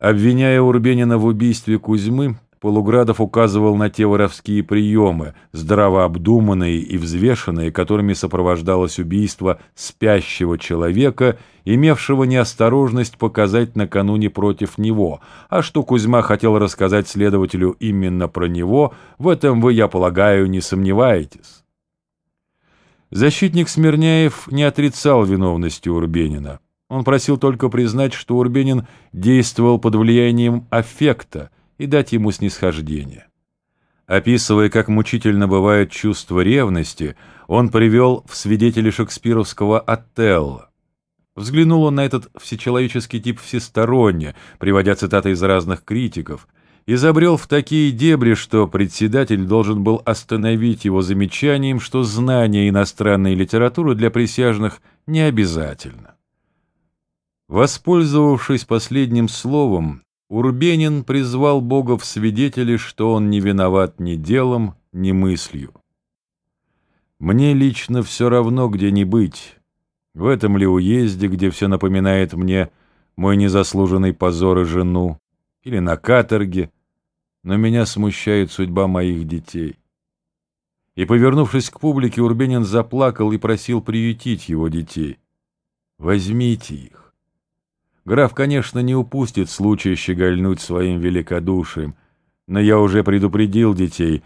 Обвиняя Урбенина в убийстве Кузьмы, Полуградов указывал на те воровские приемы, здраво обдуманные и взвешенные, которыми сопровождалось убийство спящего человека, имевшего неосторожность показать накануне против него, а что Кузьма хотел рассказать следователю именно про него, в этом вы, я полагаю, не сомневаетесь. Защитник Смирняев не отрицал виновности Урбенина. Он просил только признать, что Урбенин действовал под влиянием аффекта – и дать ему снисхождение. Описывая, как мучительно бывает чувство ревности, он привел в свидетели шекспировского Отелло. Взглянул он на этот всечеловеческий тип всесторонне, приводя цитаты из разных критиков, и забрел в такие дебри, что председатель должен был остановить его замечанием, что знание иностранной литературы для присяжных не обязательно. Воспользовавшись последним словом, Урбенин призвал Бога в свидетели, что он не виноват ни делом, ни мыслью. Мне лично все равно, где не быть. В этом ли уезде, где все напоминает мне мой незаслуженный позор и жену, или на каторге, но меня смущает судьба моих детей. И, повернувшись к публике, Урбенин заплакал и просил приютить его детей. «Возьмите их. Граф, конечно, не упустит случая щегольнуть своим великодушием, но я уже предупредил детей,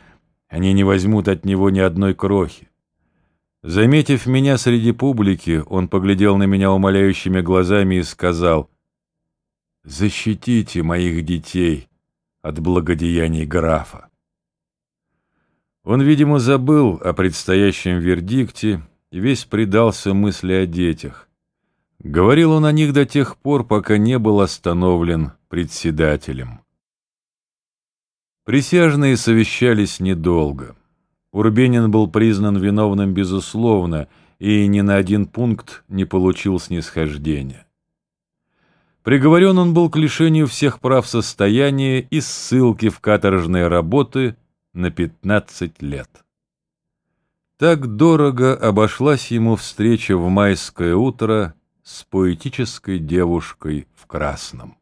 они не возьмут от него ни одной крохи. Заметив меня среди публики, он поглядел на меня умоляющими глазами и сказал, «Защитите моих детей от благодеяний графа». Он, видимо, забыл о предстоящем вердикте и весь предался мысли о детях. Говорил он о них до тех пор, пока не был остановлен председателем. Присяжные совещались недолго. Урбенин был признан виновным безусловно и ни на один пункт не получил снисхождения. Приговорен он был к лишению всех прав состояния и ссылки в каторжные работы на 15 лет. Так дорого обошлась ему встреча в майское утро с поэтической девушкой в красном.